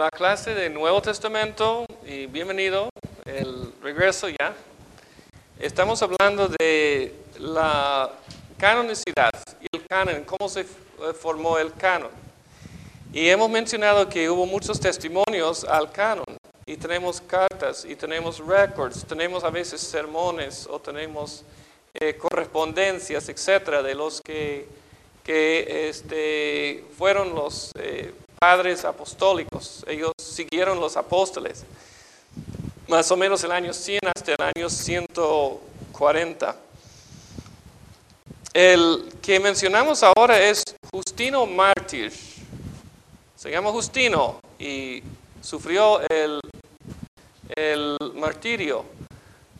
la clase del Nuevo Testamento y bienvenido, el regreso ya. Estamos hablando de la canonicidad y el canon, cómo se eh, formó el canon. Y hemos mencionado que hubo muchos testimonios al canon y tenemos cartas y tenemos records, tenemos a veces sermones o tenemos eh, correspondencias, etcétera, de los que que este, fueron los eh, padres apostólicos. Ellos siguieron los apóstoles. Más o menos el año 100 hasta el año 140. El que mencionamos ahora es Justino Mártir. Se llama Justino y sufrió el, el martirio.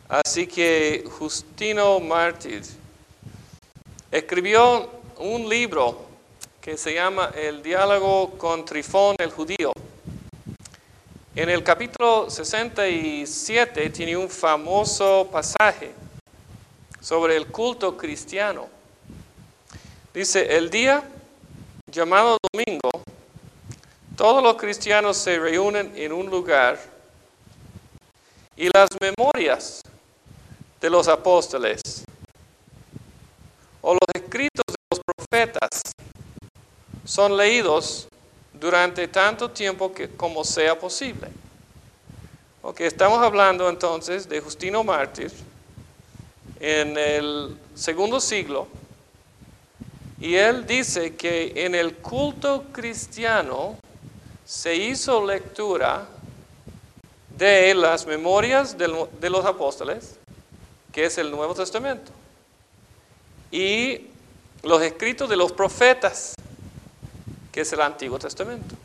Así que Justino Mártir escribió un libro que se llama El diálogo con Trifón el judío. En el capítulo 67 tiene un famoso pasaje sobre el culto cristiano. Dice, el día llamado domingo, todos los cristianos se reúnen en un lugar y las memorias de los apóstoles o los escritos profetas son leídos durante tanto tiempo que, como sea posible. Ok, estamos hablando entonces de Justino Mártir en el segundo siglo y él dice que en el culto cristiano se hizo lectura de las memorias de los apóstoles, que es el Nuevo Testamento, y los escritos de los profetas, que es el Antiguo Testamento.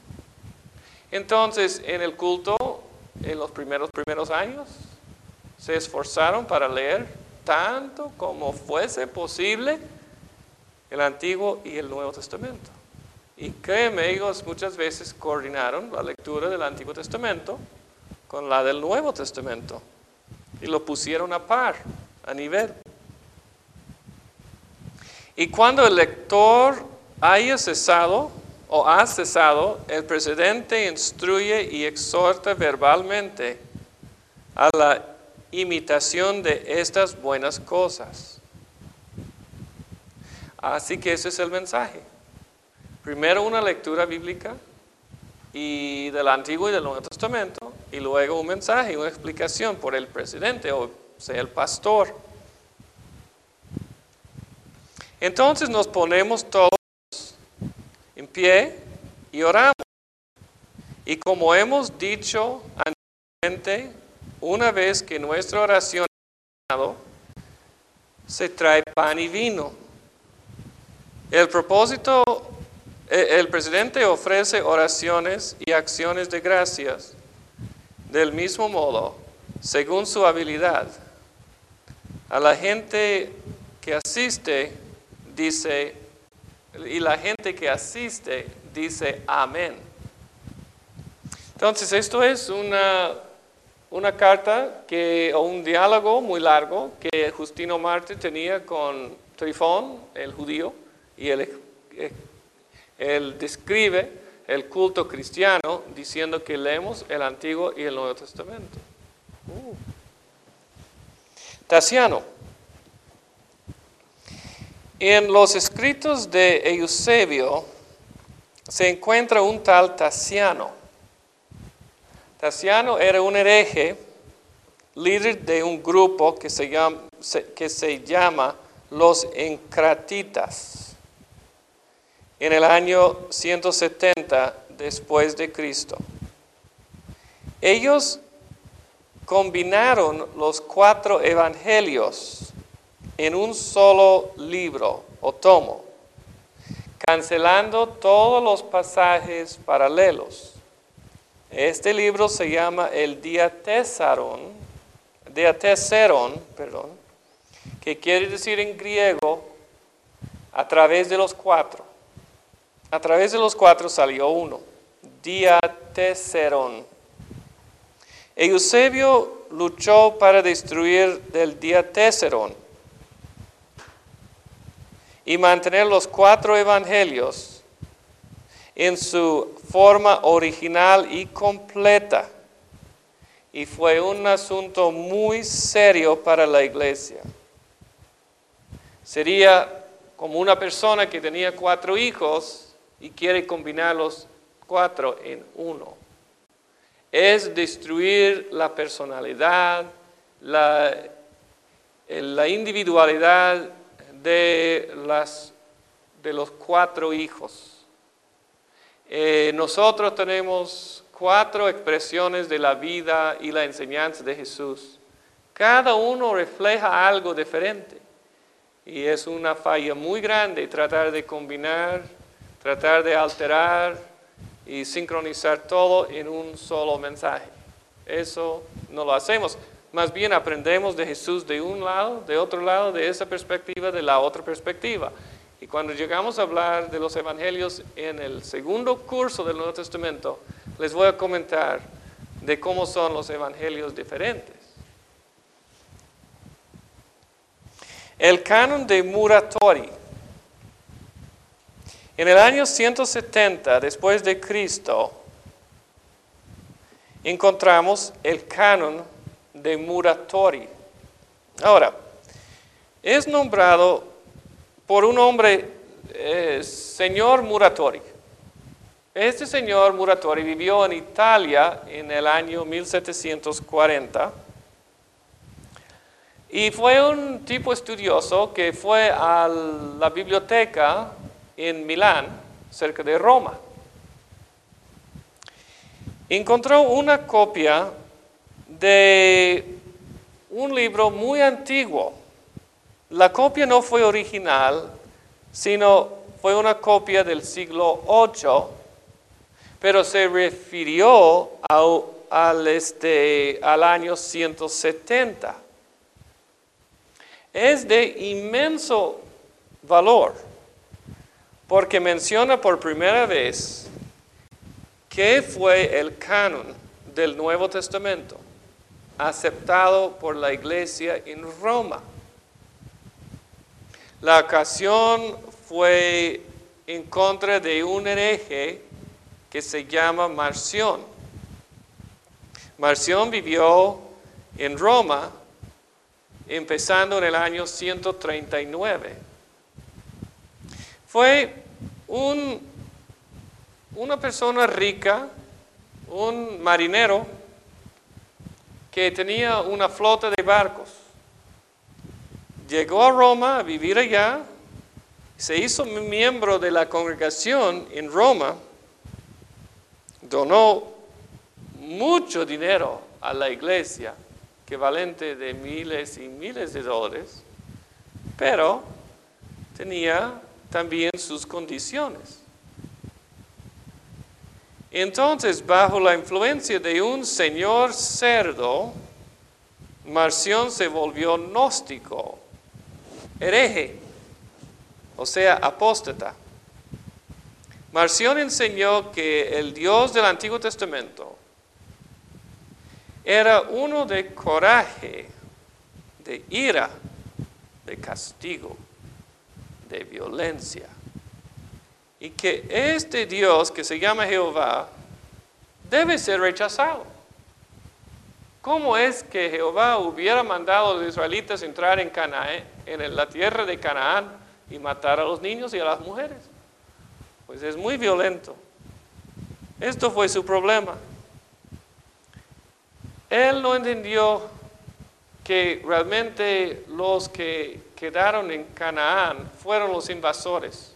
Entonces, en el culto, en los primeros, primeros años, se esforzaron para leer tanto como fuese posible el Antiguo y el Nuevo Testamento. Y créeme, ellos muchas veces coordinaron la lectura del Antiguo Testamento con la del Nuevo Testamento y lo pusieron a par, a nivel. Y cuando el lector haya cesado o ha cesado, el presidente instruye y exhorta verbalmente a la imitación de estas buenas cosas. Así que ese es el mensaje. Primero una lectura bíblica y del Antiguo y del Nuevo Testamento, y luego un mensaje, una explicación por el presidente o sea el pastor. Entonces nos ponemos todos en pie y oramos. Y como hemos dicho anteriormente, una vez que nuestra oración se trae pan y vino. El propósito, e, el presidente ofrece oraciones y acciones de gracias del mismo modo, según su habilidad. A la gente que asiste dice, y la gente que asiste dice amén. Entonces, esto es una, una carta que, o un diálogo muy largo que Justino Marte tenía con Trifón, el judío, y él, él describe el culto cristiano diciendo que leemos el Antiguo y el Nuevo Testamento. Uh. En los escritos de Eusebio se encuentra un tal Tasiano. Tasiano era un hereje, líder de un grupo que se llama, que se llama los Encratitas, en el año 170 después de Cristo. Ellos combinaron los cuatro evangelios en un solo libro o tomo, cancelando todos los pasajes paralelos. Este libro se llama el Diatesaron, Diateseron, perdón, que quiere decir en griego a través de los cuatro. A través de los cuatro salió uno, Diateseron. Eusebio luchó para destruir el Diateseron y mantener los cuatro evangelios en su forma original y completa. Y fue un asunto muy serio para la iglesia. Sería como una persona que tenía cuatro hijos y quiere combinar los cuatro en uno. Es destruir la personalidad, la, la individualidad de, las, de los cuatro hijos. Eh, nosotros tenemos cuatro expresiones de la vida y la enseñanza de Jesús. Cada uno refleja algo diferente. Y es una falla muy grande tratar de combinar, tratar de alterar y sincronizar todo en un solo mensaje. Eso no lo hacemos. Más bien aprendemos de Jesús de un lado, de otro lado, de esa perspectiva, de la otra perspectiva. Y cuando llegamos a hablar de los evangelios en el segundo curso del Nuevo Testamento, les voy a comentar de cómo son los evangelios diferentes. El canon de Muratori. En el año 170 después de Cristo encontramos el canon de Muratori. Ahora, es nombrado por un hombre, eh, señor Muratori. Este señor Muratori vivió en Italia en el año 1740 y fue un tipo estudioso que fue a la biblioteca en Milán, cerca de Roma. Encontró una copia de un libro muy antiguo. La copia no fue original, sino fue una copia del siglo VIII, pero se refirió al, este, al año 170. Es de inmenso valor, porque menciona por primera vez qué fue el canon del Nuevo Testamento aceptado por la iglesia en Roma. La ocasión fue en contra de un hereje que se llama Marción. Marción vivió en Roma empezando en el año 139. Fue un, una persona rica, un marinero, que tenía una flota de barcos. Llegó a Roma a vivir allá, se hizo miembro de la congregación en Roma, donó mucho dinero a la iglesia, equivalente de miles y miles de dólares, pero tenía también sus condiciones. Entonces, bajo la influencia de un señor cerdo, Marción se volvió gnóstico, hereje, o sea, apóstata. Marción enseñó que el Dios del Antiguo Testamento era uno de coraje, de ira, de castigo, de violencia y que este Dios que se llama Jehová debe ser rechazado. ¿Cómo es que Jehová hubiera mandado a los israelitas entrar en Canaán, en la tierra de Canaán y matar a los niños y a las mujeres? Pues es muy violento. Esto fue su problema. Él no entendió que realmente los que quedaron en Canaán fueron los invasores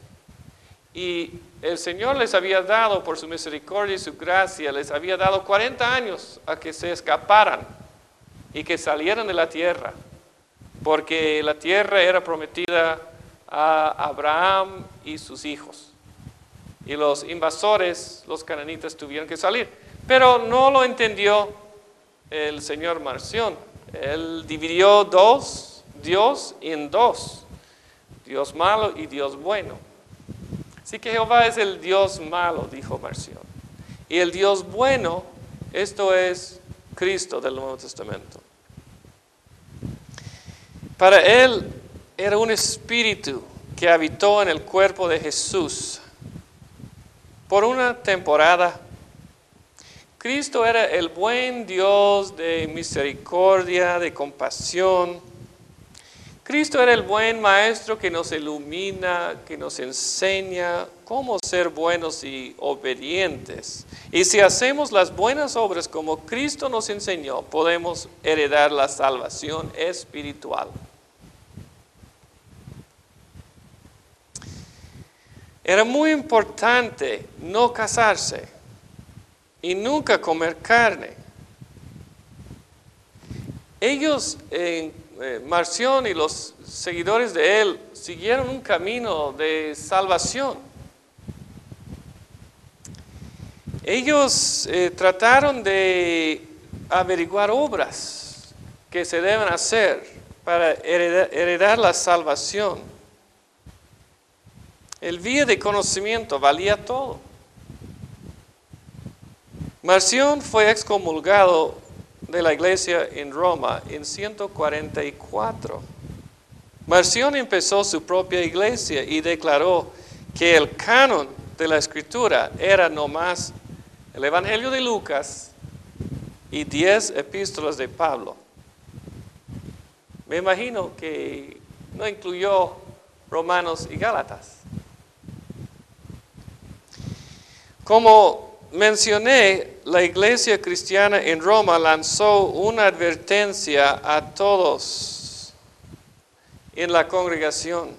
y el Señor les había dado, por su misericordia y su gracia, les había dado 40 años a que se escaparan y que salieran de la tierra, porque la tierra era prometida a Abraham y sus hijos. Y los invasores, los cananitas, tuvieron que salir. Pero no lo entendió el Señor Marción. Él dividió dos, Dios en dos, Dios malo y Dios bueno. Así que Jehová es el Dios malo, dijo Marción. Y el Dios bueno, esto es Cristo del Nuevo Testamento. Para él era un espíritu que habitó en el cuerpo de Jesús. por una temporada. Cristo era el buen Dios de misericordia, de compasión. Cristo era el buen maestro que nos ilumina, que nos enseña cómo ser buenos y obedientes. Y si hacemos las buenas obras como Cristo nos enseñó, podemos heredar la salvación espiritual. Era muy importante no casarse y nunca comer carne. Ellos, eh, Marción y los seguidores de él, siguieron un camino de salvación. Ellos eh, trataron de averiguar obras que se deben hacer para heredar la salvación. El vía de conocimiento valía todo. Marción fue excomulgado de la iglesia en Roma en 144. Marción empezó su propia iglesia y declaró que el canon de la escritura era nomás el Evangelio de Lucas y diez epístolas de Pablo. Me imagino que no incluyó Romanos y Gálatas. Como mencioné, la iglesia cristiana en Roma lanzó una advertencia a todos en la congregación.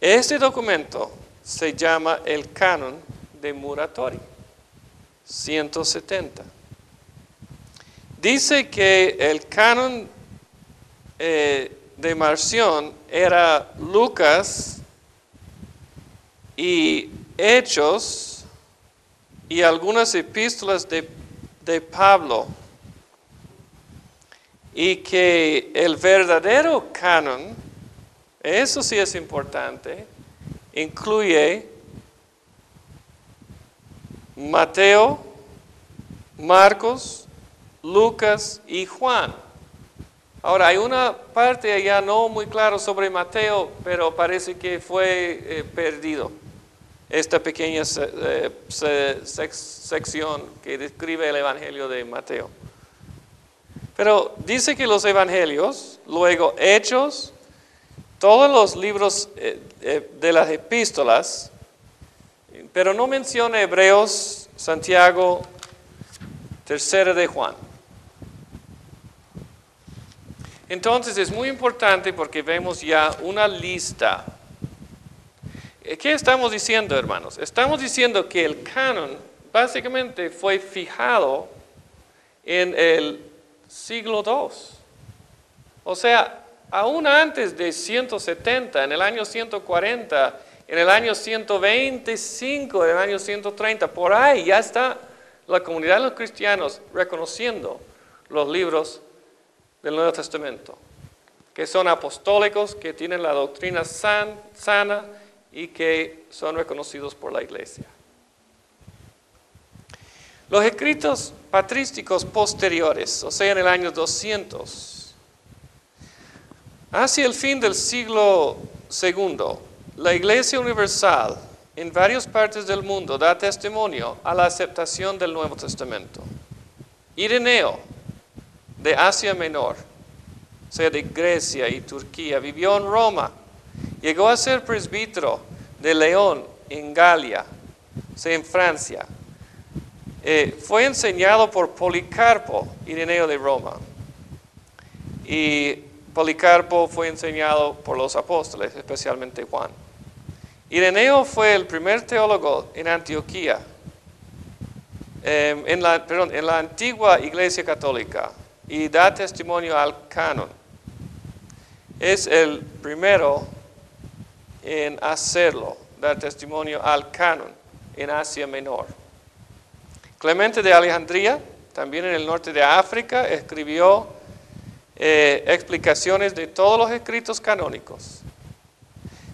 Este documento se llama el canon de Muratori, 170. Dice que el canon eh, de Marción era Lucas y Hechos y algunas epístolas de, de Pablo y que el verdadero canon, eso sí es importante, incluye Mateo, Marcos, Lucas y Juan. Ahora, hay una parte allá no muy claro sobre Mateo, pero parece que fue eh, perdido esta pequeña eh, sección que describe el Evangelio de Mateo. Pero dice que los Evangelios, luego Hechos, todos los libros eh, eh, de las epístolas, pero no menciona Hebreos, Santiago, tercera de Juan. Entonces es muy importante porque vemos ya una lista ¿Qué estamos diciendo, hermanos? Estamos diciendo que el canon básicamente fue fijado en el siglo II. O sea, aún antes de 170, en el año 140, en el año 125, en el año 130, por ahí ya está la comunidad de los cristianos reconociendo los libros del Nuevo Testamento, que son apostólicos, que tienen la doctrina sana y que son reconocidos por la iglesia. Los escritos patrísticos posteriores, o sea, en el año 200, hacia el fin del siglo II, la Iglesia Universal en varias partes del mundo da testimonio a la aceptación del Nuevo Testamento. Ireneo, de Asia Menor, o sea, de Grecia y Turquía, vivió en Roma Llegó a ser presbítero de León en Galia, en Francia. Eh, fue enseñado por Policarpo, Ireneo de Roma. Y Policarpo fue enseñado por los apóstoles, especialmente Juan. Ireneo fue el primer teólogo en Antioquía, em, en la antigua iglesia católica, y da testimonio al canon. Es el primero en hacerlo, dar testimonio al canon en Asia Menor. Clemente de Alejandría, también en el norte de África, escribió eh, explicaciones de todos los escritos canónicos.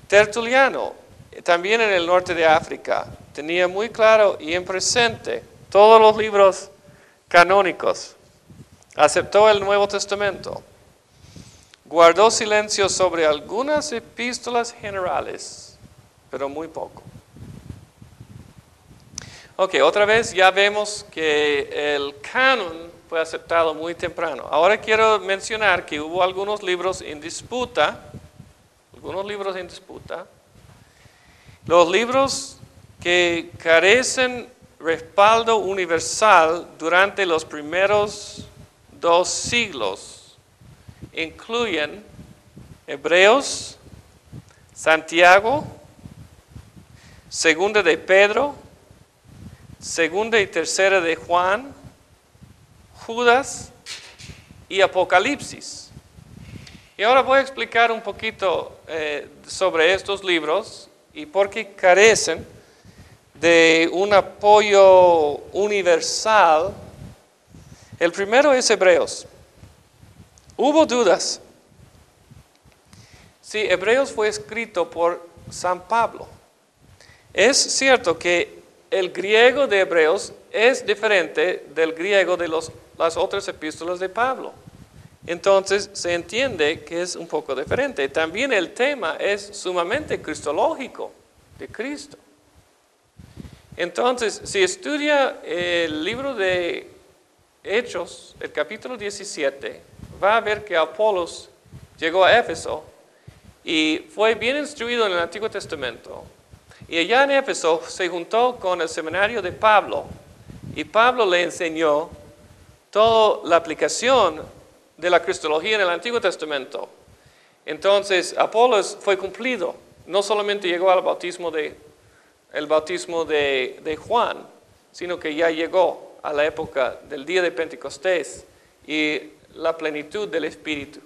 Tertuliano, también en el norte de África, tenía muy claro y en presente todos los libros canónicos. Aceptó el Nuevo Testamento guardó silencio sobre algunas epístolas generales, pero muy poco. Ok, otra vez ya vemos que el canon fue aceptado muy temprano. Ahora quiero mencionar que hubo algunos libros en disputa, algunos libros en disputa. Los libros que carecen respaldo universal durante los primeros dos siglos incluyen Hebreos, Santiago, Segunda de Pedro, Segunda y Tercera de Juan, Judas y Apocalipsis. Y ahora voy a explicar un poquito eh, sobre estos libros y por qué carecen de un apoyo universal. El primero es Hebreos. Hubo dudas. Si Hebreos fue escrito por San Pablo. Es cierto que el griego de Hebreos es diferente del griego de las otras epístolas de Pablo. Entonces se entiende que es un poco diferente. También el tema es sumamente cristológico de Cristo. Entonces, si estudia el libro de Hechos, el capítulo 17, va a ver que Apolos llegó a Éfeso y fue bien instruido en el Antiguo Testamento. Y allá en Éfeso se juntó con el seminario de Pablo y Pablo le enseñó toda la aplicación de la cristología en el Antiguo Testamento. Entonces, Apolos fue cumplido. No solamente llegó al bautismo de el bautismo de, Juan, sino que ya llegó a la época del día de Pentecostés y la plenitud del Espíritu.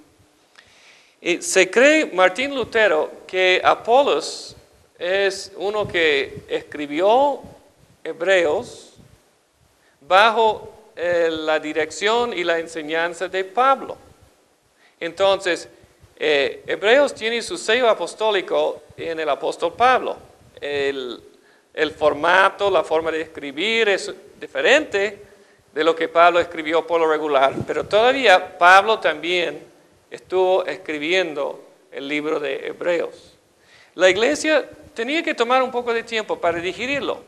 Y se cree Martín Lutero que Apolos es uno que escribió Hebreos bajo eh, la dirección y la enseñanza de Pablo. Entonces, eh, Hebreos tiene su sello apostólico en el apóstol Pablo. El, el formato, la forma de escribir es diferente de lo que Pablo escribió por lo regular, pero todavía Pablo también estuvo escribiendo el libro de Hebreos. La iglesia tenía que tomar un poco de tiempo para digerirlo.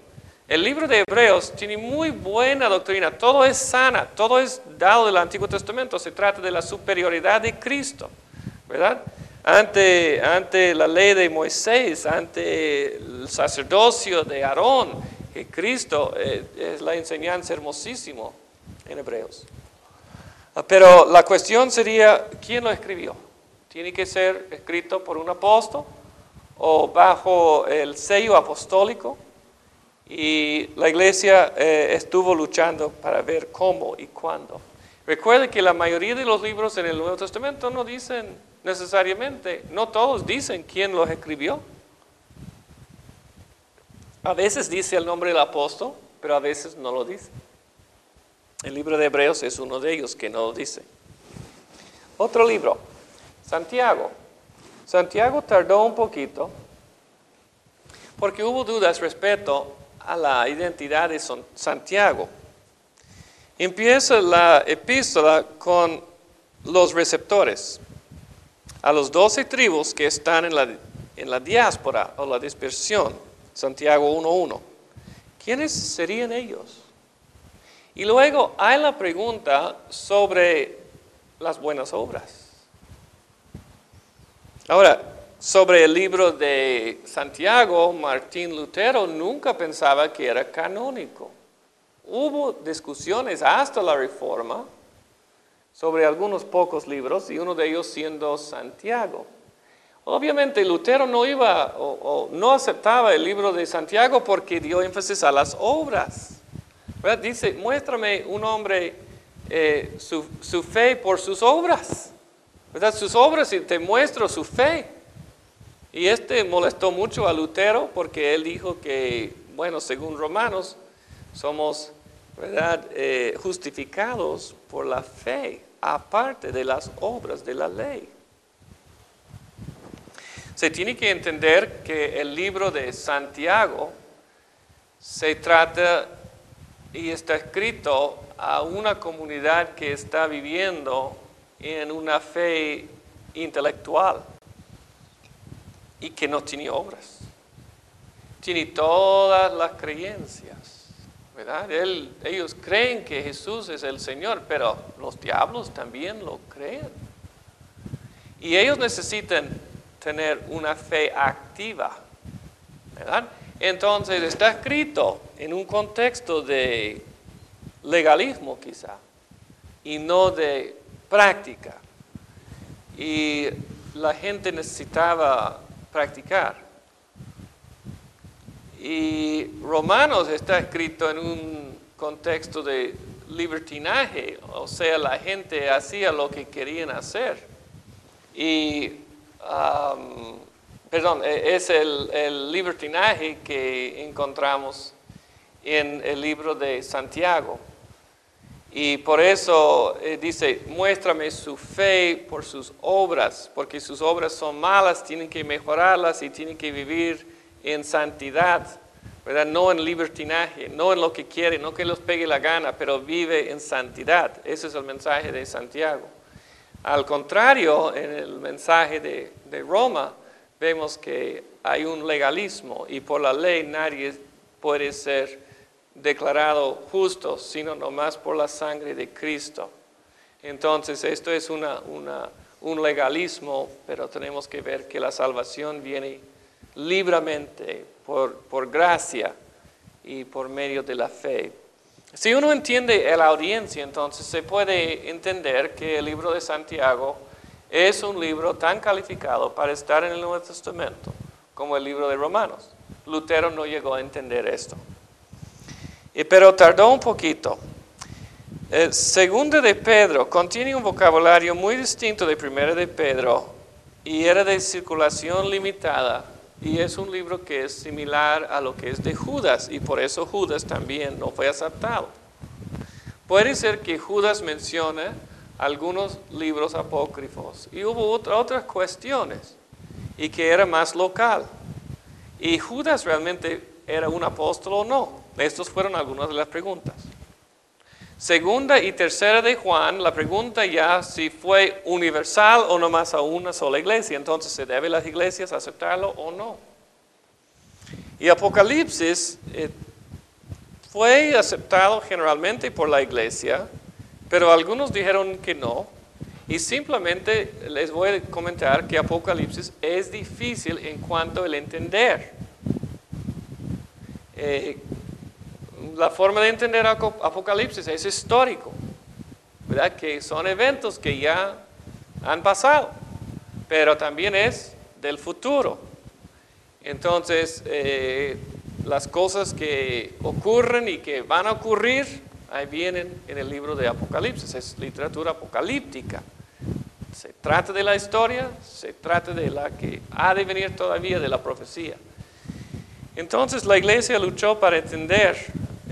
El libro de Hebreos tiene muy buena doctrina, todo es sana, todo es dado del Antiguo Testamento, se trata de la superioridad de Cristo, ¿verdad? ante, ante la ley de Moisés, ante el sacerdocio de Aarón, que Cristo eh, es la enseñanza hermosísimo en Hebreos. Ah, pero la cuestión sería, ¿quién lo escribió? ¿Tiene que ser escrito por un apóstol o bajo el sello apostólico? Y la iglesia eh, estuvo luchando para ver cómo y cuándo. Recuerde que la mayoría de los libros en el Nuevo Testamento no dicen necesariamente, no todos dicen quién los escribió. A veces dice el nombre del apóstol, pero a veces no lo dice. El libro de Hebreos es uno de ellos que no lo dice. Otro libro, Santiago. Santiago tardó un poquito porque hubo dudas respecto a la identidad de Santiago. Empieza la epístola con los receptores, a los doce tribus que están en la, en la diáspora o la dispersión, Santiago 1.1. ¿Quiénes serían ellos? Y luego hay la pregunta sobre las buenas obras. Ahora, sobre el libro de Santiago, Martín Lutero nunca pensaba que era canónico. Hubo discusiones hasta la Reforma sobre algunos pocos libros y uno de ellos siendo Santiago. Obviamente Lutero no iba o, no aceptaba el libro de Santiago porque dio énfasis a las obras. Dice, muéstrame un hombre eh, su, fe por sus obras. Sus obras y te muestro su fe. Y este molestó mucho a Lutero porque él dijo que, bueno, según Romanos, somos. Eh, justificados por la fe, aparte de las obras de la ley. Se tiene que entender que el libro de Santiago se trata y está escrito a una comunidad que está viviendo en una fe intelectual y que no tiene obras. Tiene todas las creencias ¿verdad? ellos creen que Jesús es el Señor, pero los diablos también lo creen. Y ellos necesitan tener una fe activa. Entonces está escrito en un contexto de legalismo quizá y no de práctica. Y la gente necesitaba practicar. Y Romanos está escrito en un contexto de libertinaje, o sea, la gente hacía lo que querían hacer. Y, perdón, e, es el, libertinaje que encontramos en el libro de Santiago. Y por eso eh, dice, muéstrame su fe por sus obras, porque sus obras son malas, tienen que mejorarlas y tienen que vivir en santidad, ¿verdad? No en libertinaje, no en lo que quiere, no que los pegue la gana, pero vive en santidad. Ese es el mensaje de Santiago. Al contrario, en el mensaje de, Roma, vemos que hay un legalismo y por la ley nadie puede ser declarado justo, sino nomás por la sangre de Cristo. Entonces, esto es un legalismo, pero tenemos que ver que la salvación viene libremente, por, por gracia y por medio de la fe. Si uno entiende la audiencia, entonces se puede entender que el libro de Santiago es un libro tan calificado para estar en el Nuevo Testamento como el libro de Romanos. Lutero no llegó a entender esto. Pero tardó un poquito. El segundo de Pedro contiene un vocabulario muy distinto de primero de Pedro y era de circulación limitada y es un libro que es similar a lo que es de Judas y por eso Judas también no fue aceptado. Puede ser que Judas mencione algunos libros apócrifos y hubo otras cuestiones y que era más local. ¿Y Judas realmente era un apóstol o no? Estas fueron algunas de las preguntas. Segunda y tercera de Juan, la pregunta ya si fue universal o nomás a una sola iglesia. Entonces, ¿se debe las iglesias aceptarlo o no? Y Apocalipsis eh, fue aceptado generalmente por la iglesia, pero algunos dijeron que no. Y simplemente les voy a comentar que Apocalipsis es difícil en cuanto al entender. Eh, la forma de entender Apocalipsis es histórico, ¿verdad? Que son eventos que ya han pasado, pero también es del futuro. Entonces, eh, las cosas que ocurren y que van a ocurrir, ahí vienen en el libro de Apocalipsis, es literatura apocalíptica. Se trata de la historia, se trata de la que ha de venir todavía de la profecía. Entonces la iglesia luchó para entender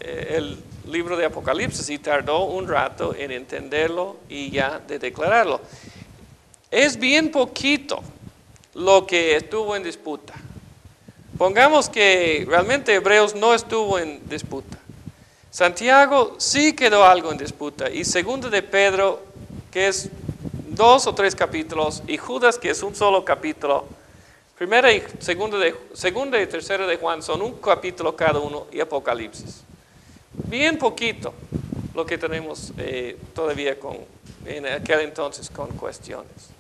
el libro de Apocalipsis y tardó un rato en entenderlo y ya de declararlo. Es bien poquito lo que estuvo en disputa. Pongamos que realmente Hebreos no estuvo en disputa. Santiago sí quedó algo en disputa y segundo de Pedro, que es dos o tres capítulos, y Judas, que es un solo capítulo. Primera y segunda y tercera de Juan son un capítulo cada uno y Apocalipsis bien poquito lo que tenemos eh, todavía con, en aquel entonces con cuestiones.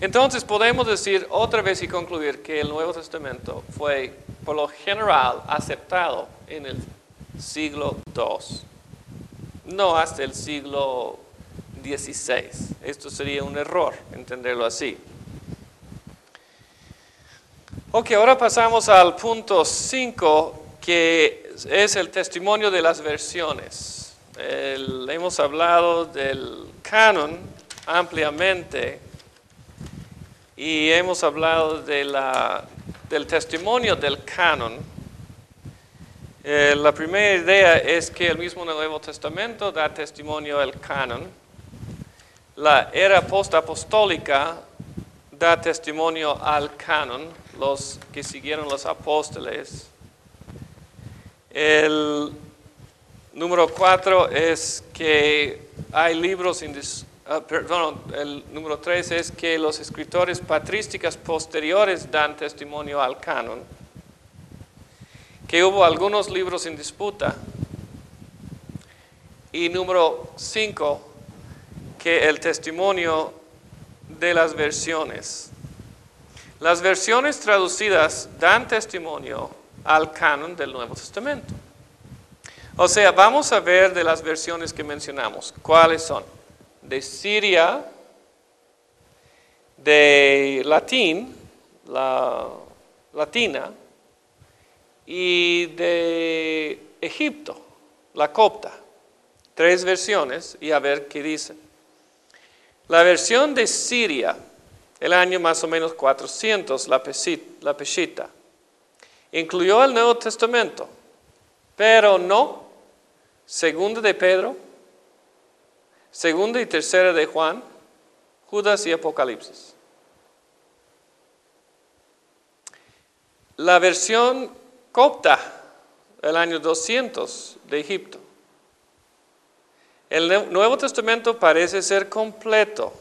Entonces podemos decir otra vez y concluir que el Nuevo Testamento fue por lo general aceptado en el siglo II, no hasta el siglo XVI. Esto sería un error entenderlo así. Ok, ahora pasamos al punto 5 que es el testimonio de las versiones. hemos hablado del canon ampliamente y hemos hablado de la, del testimonio del canon. Eh, la primera idea es que el mismo Nuevo Testamento da testimonio del canon. La era postapostólica da testimonio al canon, los que siguieron los apóstoles. El número cuatro es que hay libros, ah, perdón, el número tres es que los escritores patrísticas posteriores dan testimonio al canon. que hubo algunos libros en disputa. Y número cinco, que el testimonio de las versiones. Las versiones traducidas dan testimonio al canon del Nuevo Testamento. O sea, vamos a ver de las versiones que mencionamos. ¿Cuáles son? De Siria, de latín, la latina, y de Egipto, la copta. Tres versiones y a ver qué dicen. La versión de Siria, el año más o menos 400, la, la Peshita, incluyó el Nuevo Testamento, pero no Segunda de Pedro, Segunda y Tercera de Juan, Judas y Apocalipsis. La versión copta, el año 200 de Egipto. El Nuevo Testamento parece ser completo,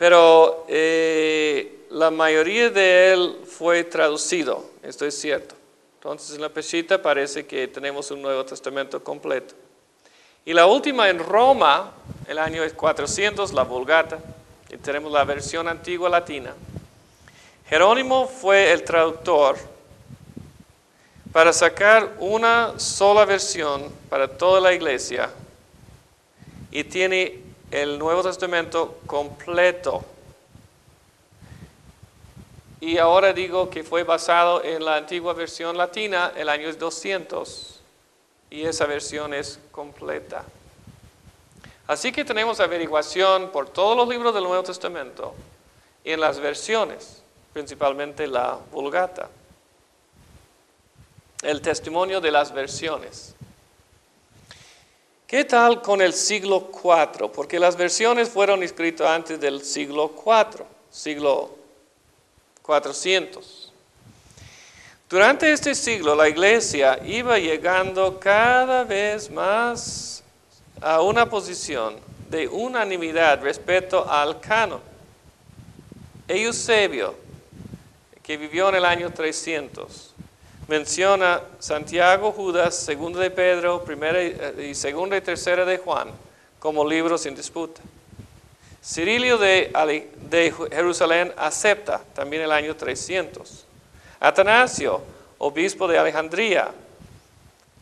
pero eh, la mayoría de él fue traducido, esto es cierto. Entonces en la Peshita parece que tenemos un Nuevo Testamento completo. Y la última en Roma, el año 400, la Vulgata, y tenemos la versión antigua latina. Jerónimo fue el traductor para sacar una sola versión para toda la iglesia y tiene el Nuevo Testamento completo. Y ahora digo que fue basado en la antigua versión latina, el año 200, y esa versión es completa. Así que tenemos averiguación por todos los libros del Nuevo Testamento en las versiones, principalmente la Vulgata el testimonio de las versiones. ¿Qué tal con el siglo IV? Porque las versiones fueron escritas antes del siglo IV, siglo 400. Durante este siglo la iglesia iba llegando cada vez más a una posición de unanimidad respecto al canon. Eusebio, que vivió en el año 300, menciona Santiago, Judas, Segunda de Pedro, Primera y Segunda y Tercera de Juan como libros en disputa. Cirilio de, de Jerusalén acepta también el año 300. Atanasio, obispo de Alejandría,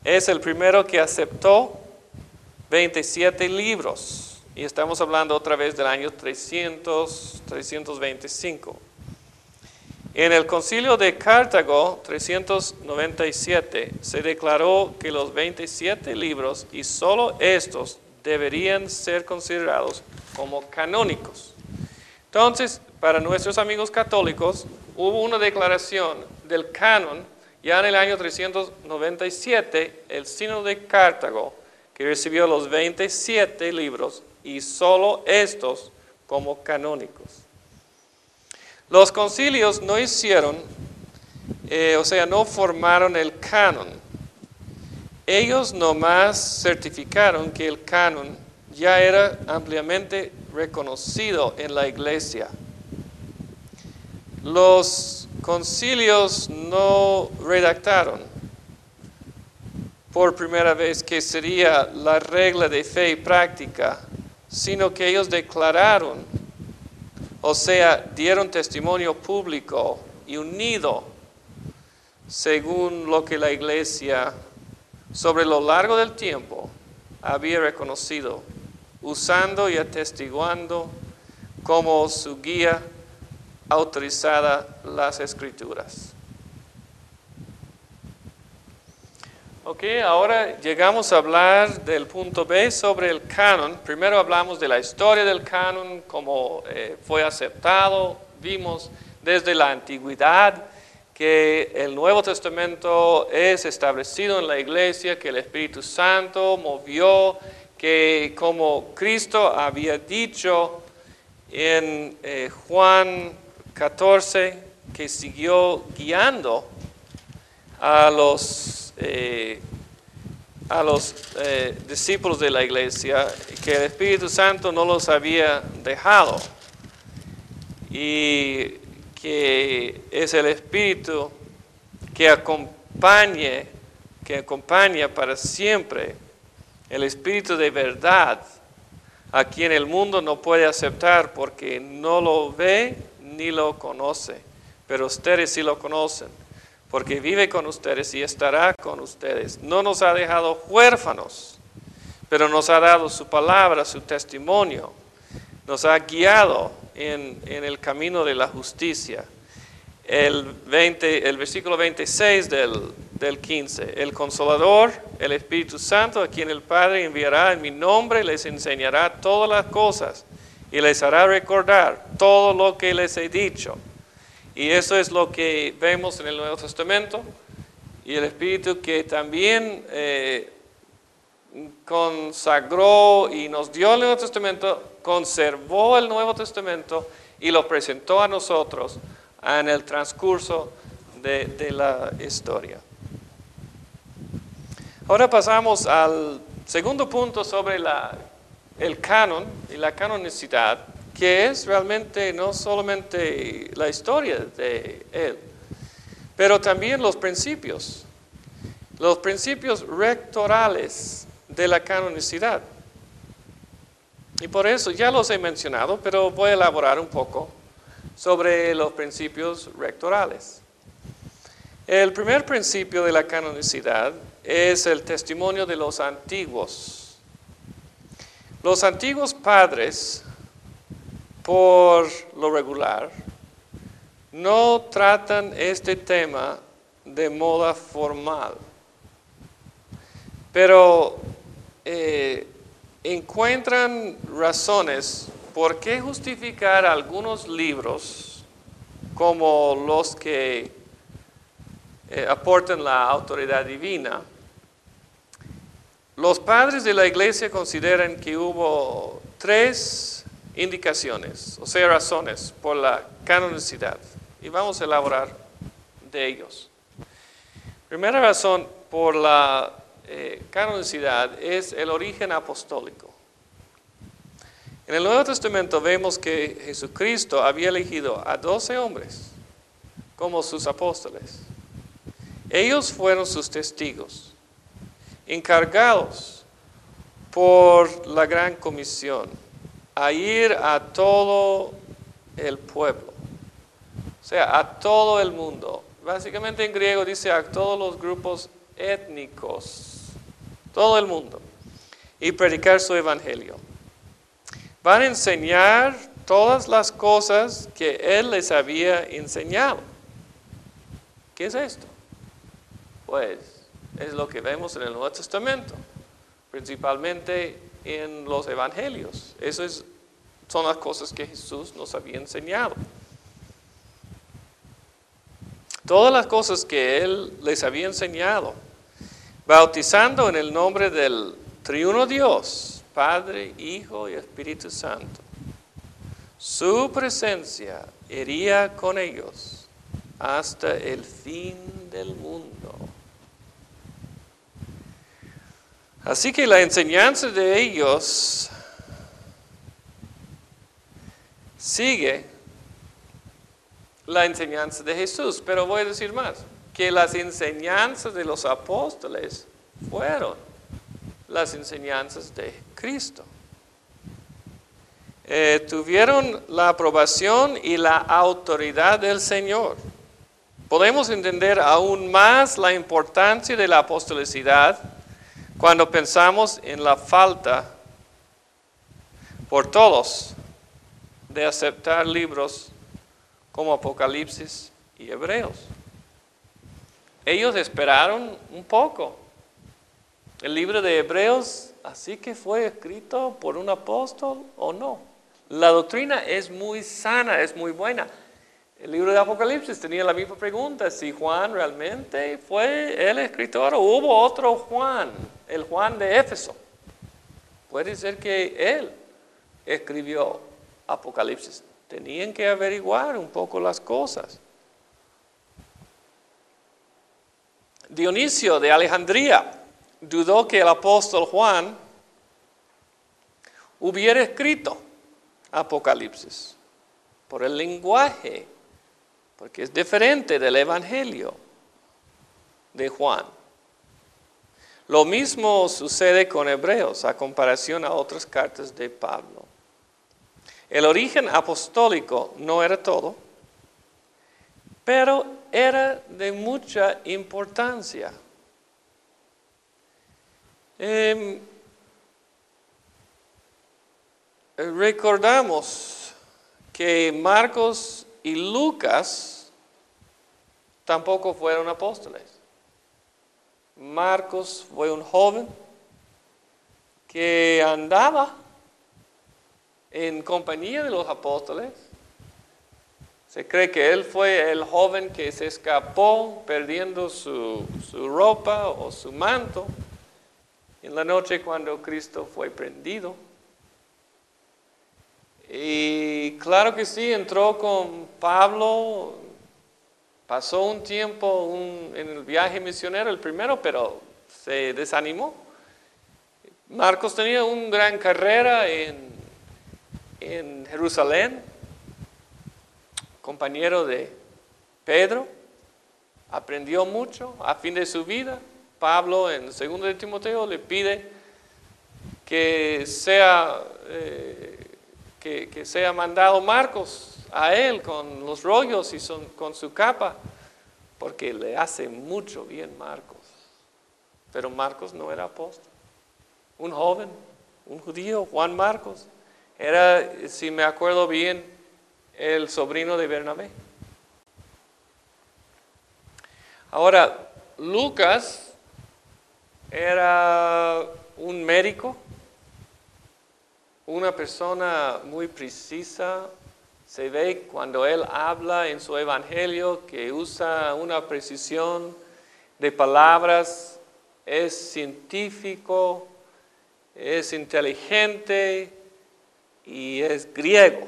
es el primero que aceptó 27 libros. Y estamos hablando otra vez del año 300, 325. En el concilio de Cartago 397 se declaró que los 27 libros y solo estos deberían ser considerados como canónicos. Entonces, para nuestros amigos católicos, hubo una declaración del canon ya en el año 397, el Sínodo de Cartago, que recibió los 27 libros y solo estos como canónicos. Los concilios no hicieron, eh, o sea, no formaron el canon. Ellos nomás certificaron que el canon ya era ampliamente reconocido en la iglesia. Los concilios no redactaron por primera vez que sería la regla de fe y práctica, sino que ellos declararon o sea, dieron testimonio público y unido según lo que la iglesia sobre lo largo del tiempo había reconocido, usando y atestiguando como su guía autorizada las escrituras. Ok, ahora llegamos a hablar del punto B sobre el canon. Primero hablamos de la historia del canon, cómo eh, fue aceptado. Vimos desde la antigüedad que el Nuevo Testamento es establecido en la iglesia, que el Espíritu Santo movió, que como Cristo había dicho en eh, Juan 14, que siguió guiando a los eh, a los eh, discípulos de la iglesia que el Espíritu Santo no los había dejado y que es el Espíritu que acompañe, que acompaña para siempre el Espíritu de verdad, a quien el mundo no puede aceptar porque no lo ve ni lo conoce, pero ustedes sí lo conocen, porque vive con ustedes y estará con ustedes. No nos ha dejado huérfanos, pero nos ha dado su palabra, su testimonio, nos ha guiado en, el camino de la justicia. El, 20, el versículo 26 del, del 15. El consolador, el Espíritu Santo, a quien el Padre enviará en mi nombre, les enseñará todas las cosas y les hará recordar todo lo que les he dicho. Y eso es lo que vemos en el Nuevo Testamento. Y el Espíritu que también eh, consagró y nos dio el Nuevo Testamento, conservó el Nuevo Testamento y lo presentó a nosotros en el transcurso de, de la historia. Ahora pasamos al segundo punto sobre la, el canon y la canonicidad, que es realmente no solamente la historia de él, pero también los principios, los principios rectorales de la canonicidad. Y por eso ya los he mencionado, pero voy a elaborar un poco sobre los principios rectorales. El primer principio de la canonicidad es el testimonio de los antiguos. Los antiguos padres, por lo regular, no tratan este tema de moda formal, pero eh, encuentran razones por qué justificar algunos libros como los que eh, aportan la autoridad divina. Los padres de la iglesia consideran que hubo tres indicaciones, o sea, razones por la canonicidad, y vamos a elaborar de ellos. Primera razón por la eh, canonicidad es el origen apostólico. En el Nuevo Testamento vemos que Jesucristo había elegido a doce hombres como sus apóstoles. Ellos fueron sus testigos, encargados por la gran comisión a ir a todo el pueblo, o sea, a todo el mundo. Básicamente en griego dice a todos los grupos étnicos, todo el mundo, y predicar su evangelio. Van a enseñar todas las cosas que Él les había enseñado. ¿Qué es esto? Pues es lo que vemos en el Nuevo Testamento, principalmente en los evangelios. Esas son las cosas que Jesús nos había enseñado. Todas las cosas que Él les había enseñado, bautizando en el nombre del triuno Dios, Padre, Hijo y Espíritu Santo. Su presencia iría con ellos hasta el fin del mundo. Así que la enseñanza de ellos sigue la enseñanza de Jesús, pero voy a decir más, que las enseñanzas de los apóstoles fueron las enseñanzas de Cristo. Eh, tuvieron la aprobación y la autoridad del Señor. Podemos entender aún más la importancia de la apostolicidad cuando pensamos en la falta por todos de aceptar libros como Apocalipsis y Hebreos. Ellos esperaron un poco. El libro de Hebreos, así que fue escrito por un apóstol o no. La doctrina es muy sana, es muy buena. El libro de Apocalipsis tenía la misma pregunta, si Juan realmente fue el escritor o hubo otro Juan, el Juan de Éfeso. Puede ser que él escribió Apocalipsis. Tenían que averiguar un poco las cosas. Dionisio de Alejandría dudó que el apóstol Juan hubiera escrito Apocalipsis por el lenguaje porque es diferente del Evangelio. de Juan. Lo mismo sucede con Hebreos a comparación a otras cartas de Pablo. El origen apostólico no era todo, pero era de mucha importancia. Em, recordamos que Marcos y Lucas tampoco fueron apóstoles. Marcos fue un joven que andaba en compañía de los apóstoles. Se cree que él fue el joven que se escapó perdiendo su, su ropa o su manto en la noche cuando Cristo fue prendido. Y claro que sí, entró con Pablo, pasó un tiempo en el viaje misionero, el primero, pero se desanimó. Marcos tenía una gran carrera en, en Jerusalén, compañero de Pedro, aprendió mucho a fin de su vida. Pablo en 2 de Timoteo le pide que sea eh, que, sea mandado Marcos a él con los rollos y con su capa, porque le hace mucho bien Marcos. Pero Marcos no era apóstol. Un joven, un judío, Juan Marcos, era, si me acuerdo bien, el sobrino de Bernabé. Ahora, Lucas era un médico una persona muy precisa. Se ve cuando él habla en su evangelio que usa una precisión de palabras, es científico, es inteligente y es griego.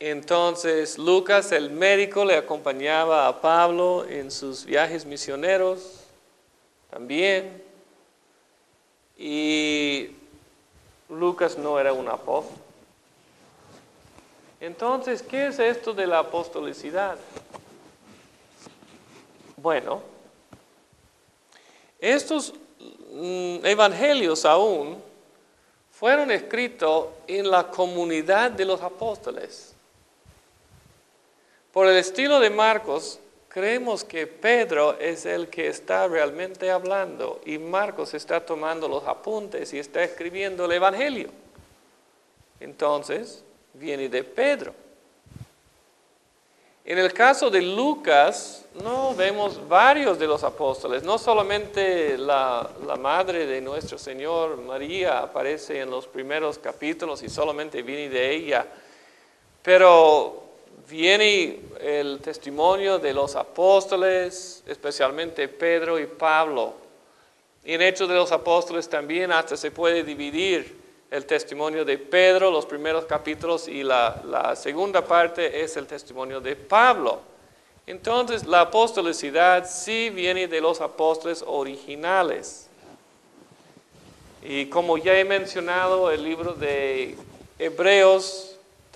Entonces Lucas, el médico, le acompañaba a Pablo en sus viajes misioneros también. Y Lucas no era un apóstol. Entonces, ¿qué es esto de la apostolicidad? Bueno, estos mm, evangelios aún fueron escritos en la comunidad de los apóstoles. Por el estilo de Marcos, creemos que Pedro es el que está realmente hablando y Marcos está tomando los apuntes y está escribiendo el Evangelio. Entonces, viene de Pedro. En el caso de Lucas, no vemos varios de los apóstoles, no solamente la, la, madre de nuestro Señor María aparece en los primeros capítulos y solamente viene de ella, pero viene el testimonio de los apóstoles, especialmente Pedro y Pablo. En Hechos de los Apóstoles también hasta se puede dividir el testimonio de Pedro, los primeros capítulos, y la, la segunda parte es el testimonio de Pablo. Entonces la apostolicidad sí viene de los apóstoles originales. Y como ya he mencionado, el libro de Hebreos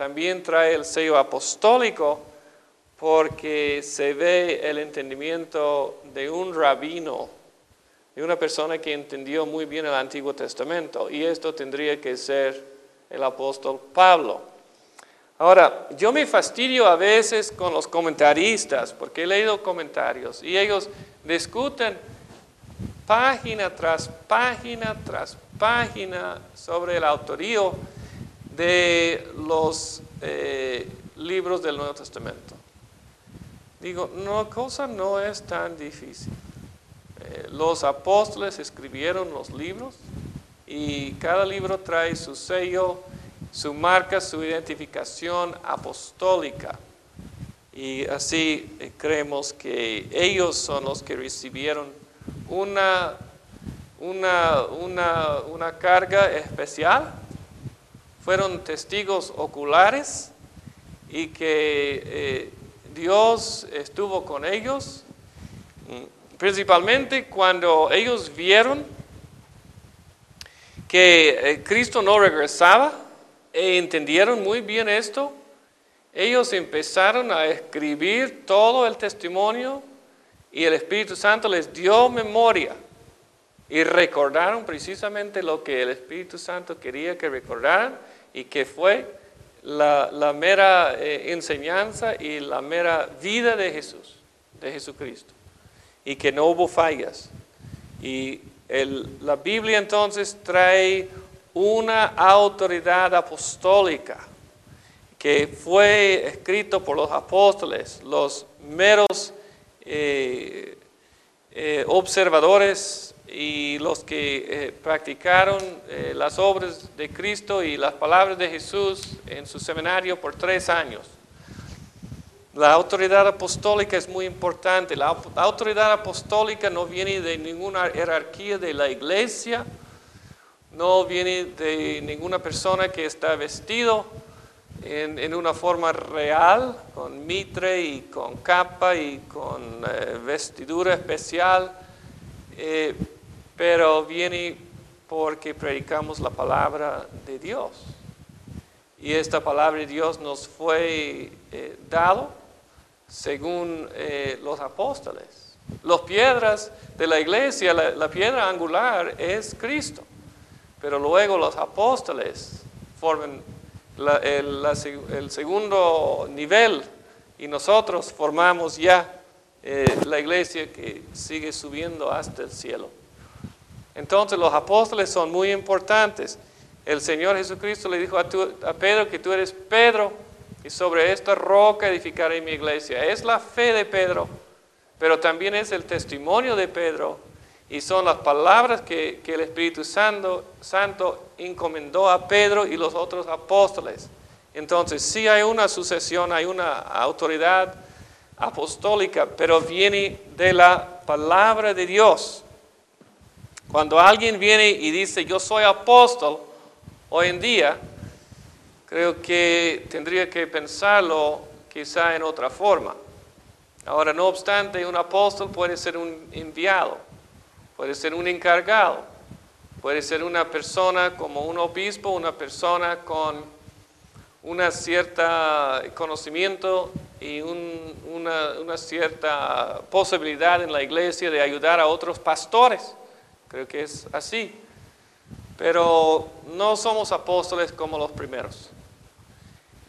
también trae el sello apostólico porque se ve el entendimiento de un rabino, de una persona que entendió muy bien el Antiguo Testamento, y esto tendría que ser el apóstol Pablo. Ahora, yo me fastidio a veces con los comentaristas, porque he leído comentarios, y ellos discuten página tras página tras página sobre el autorío de los eh, libros del Nuevo Testamento. Digo, no, cosa no es tan difícil. Eh, los apóstoles escribieron los libros y cada libro trae su sello, su marca, su identificación apostólica. Y así eh, creemos que ellos son los que recibieron una, una, una, una carga especial fueron testigos oculares y que eh, Dios estuvo con ellos, principalmente cuando ellos vieron que eh, Cristo no regresaba e entendieron muy bien esto, ellos empezaron a escribir todo el testimonio y el Espíritu Santo les dio memoria y recordaron precisamente lo que el Espíritu Santo quería que recordaran y que fue la, mera eh, enseñanza y la mera vida de Jesús, de Jesucristo, y que no hubo fallas. Y la Biblia entonces trae una autoridad apostólica que fue escrito por los apóstoles, los meros eh, eh, observadores y los que eh, practicaron las obras de Cristo y las palabras de Jesús en su seminario por tres años. La autoridad apostólica es muy importante. La autoridad apostólica no viene de ninguna jerarquía de la iglesia, no viene de ninguna persona que está vestido en, una forma real, con mitre y con capa y con eh, vestidura especial, eh, pero viene porque predicamos la palabra de Dios. Y esta palabra de Dios nos fue eh, dado según los apóstoles. Las piedras de la iglesia, la piedra angular es Cristo, pero luego los apóstoles forman el, segundo nivel y nosotros formamos ya eh, la iglesia que sigue subiendo hasta el cielo. Entonces los apóstoles son muy importantes. El Señor Jesucristo le dijo a, Pedro que tú eres Pedro y sobre esta roca edificaré mi iglesia. Es la fe de Pedro, pero también es el testimonio de Pedro y son las palabras que, el Espíritu Santo, Santo encomendó a Pedro y los otros apóstoles. Entonces, sí hay una sucesión, hay una autoridad apostólica, pero viene de la palabra de Dios. Cuando alguien viene y dice, yo soy apóstol, hoy en día, creo que tendría que pensarlo quizá en otra forma. Ahora, no obstante, un apóstol puede ser un enviado puede ser un encargado, puede ser una persona como un obispo, una persona con una cierta conocimiento y una, cierta posibilidad en la iglesia de ayudar a otros pastores. Creo que es así. Pero no somos apóstoles como los primeros.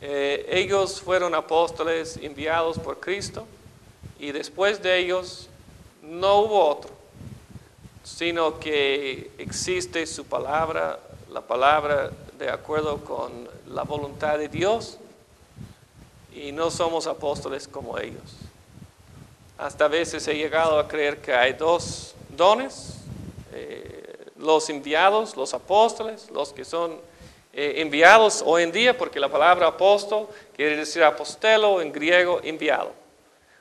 Eh, ellos fueron apóstoles enviados por Cristo y después de ellos no hubo otro sino que existe su palabra, la palabra de acuerdo con la voluntad de Dios, y no somos apóstoles como ellos. Hasta veces he llegado a creer que hay dos dones, los enviados, los apóstoles, los que son eh, enviados hoy en día, porque la palabra apóstol quiere decir apostelo en griego enviado.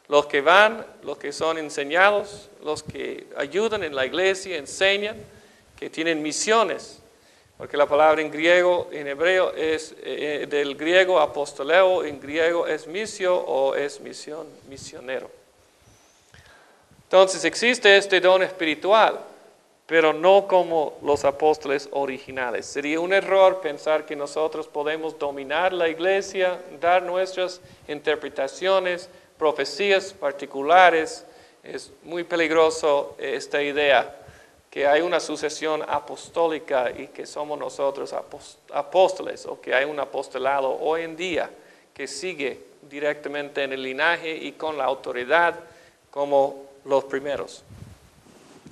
Los que van, los que son enseñados, los que ayudan en la iglesia, enseñan, que tienen misiones. Porque la palabra en griego, en hebreo, es eh, del griego apostoleo, en griego es misio o es misión, misionero. Entonces existe este don espiritual, pero no como los apóstoles originales. Sería un error pensar que nosotros podemos dominar la iglesia, dar nuestras interpretaciones, profecías particulares, es muy peligroso esta idea que hay una sucesión apostólica y que somos nosotros apóstoles o que hay un apostolado hoy en día que sigue directamente en el linaje y con la autoridad como los primeros.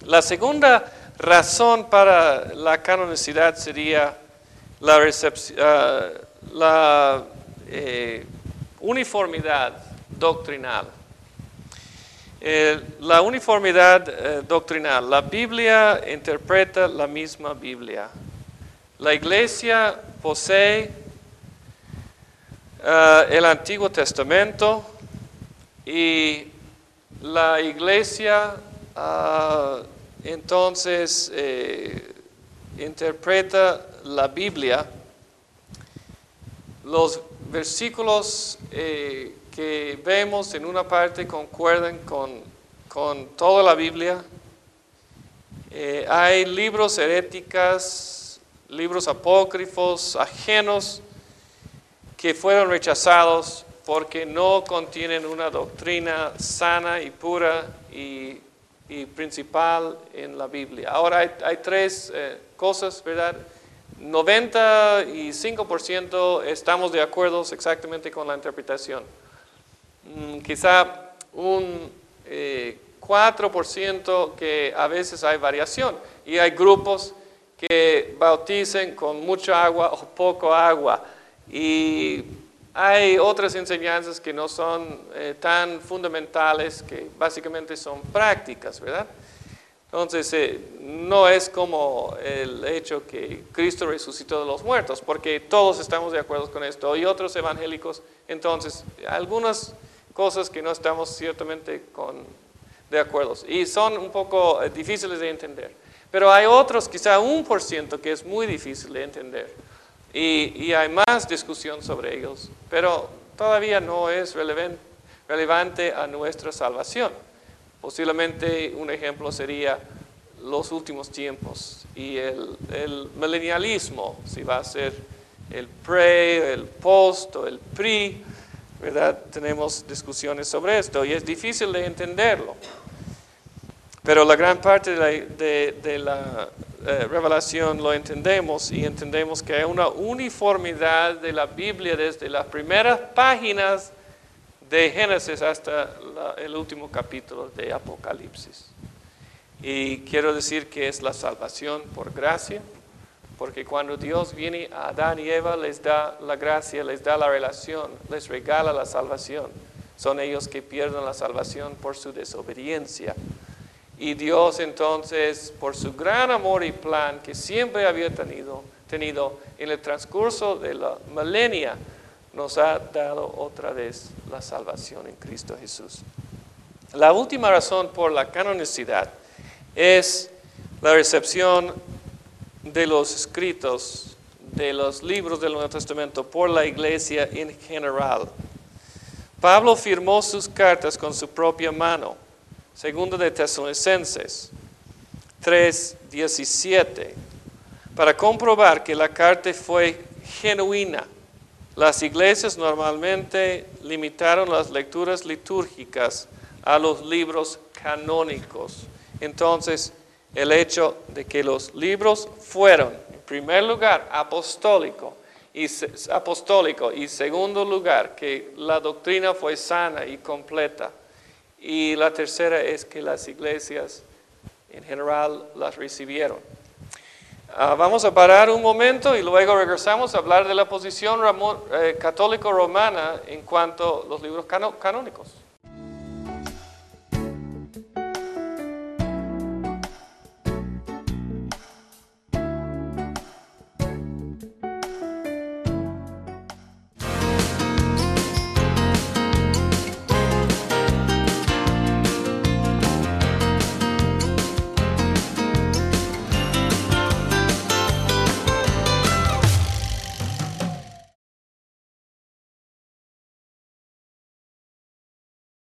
La segunda razón para la canonicidad sería la, ah, eh, uniformidad doctrinal. La uniformidad doctrinal. La Biblia interpreta la misma Biblia. La iglesia posee eh, el Antiguo Testamento y la iglesia ah, entonces interpreta la Biblia. Los versículos que vemos en una parte concuerdan con, toda la Biblia. Eh, hay libros heréticas, libros apócrifos, ajenos, que fueron rechazados porque no contienen una doctrina sana y pura y, y principal en la Biblia. Ahora hay, tres eh, cosas, ¿verdad? 95% estamos de acuerdo exactamente con la interpretación. Mm, quizá un eh, 4% que a veces hay variación y hay grupos que bauticen con mucha agua o poco agua y hay otras enseñanzas que no son eh, tan fundamentales, que básicamente son prácticas, ¿verdad? Entonces, eh, no es como el hecho que Cristo resucitó de los muertos, porque todos estamos de acuerdo con esto, y otros evangélicos, entonces, algunas cosas que no estamos ciertamente con, de acuerdo, y son un poco eh, difíciles de entender. Pero hay otros, quizá un por ciento, que es muy difícil de entender. Y, hay más discusión sobre ellos, pero todavía no es relevante a nuestra salvación. Posiblemente un ejemplo sería los últimos tiempos y el, el milenialismo, si va a ser el pre, el post o el pri, ¿verdad? Tenemos discusiones sobre esto y es difícil de entenderlo. Pero la gran parte de la, eh, revelación lo entendemos y entendemos que hay una uniformidad de la Biblia desde las primeras páginas de Génesis hasta el último capítulo de Apocalipsis. Y quiero decir que es la salvación por gracia, porque cuando Dios viene a Adán y Eva les da la gracia, les da la relación, les regala la salvación. Son ellos que pierden la salvación por su desobediencia. Y Dios entonces, por su gran amor y plan que siempre había tenido, tenido en el transcurso de la milenia, nos ha dado otra vez la salvación en Cristo Jesús. La última razón por la canonicidad es la recepción de los escritos de los libros del Nuevo Testamento por la iglesia en general. Pablo firmó sus cartas con su propia mano Segundo de Tesalonicenses 3:17, para comprobar que la carta fue genuina. Las iglesias normalmente limitaron las lecturas litúrgicas a los libros canónicos. Entonces, el hecho de que los libros fueron, en primer lugar, apostólico y, apostólico y segundo lugar, que la doctrina fue sana y completa, y la tercera es que las iglesias en general las recibieron. Ah, vamos a parar un momento y luego regresamos a hablar de la posición eh, católico-romana en cuanto a los libros canónicos.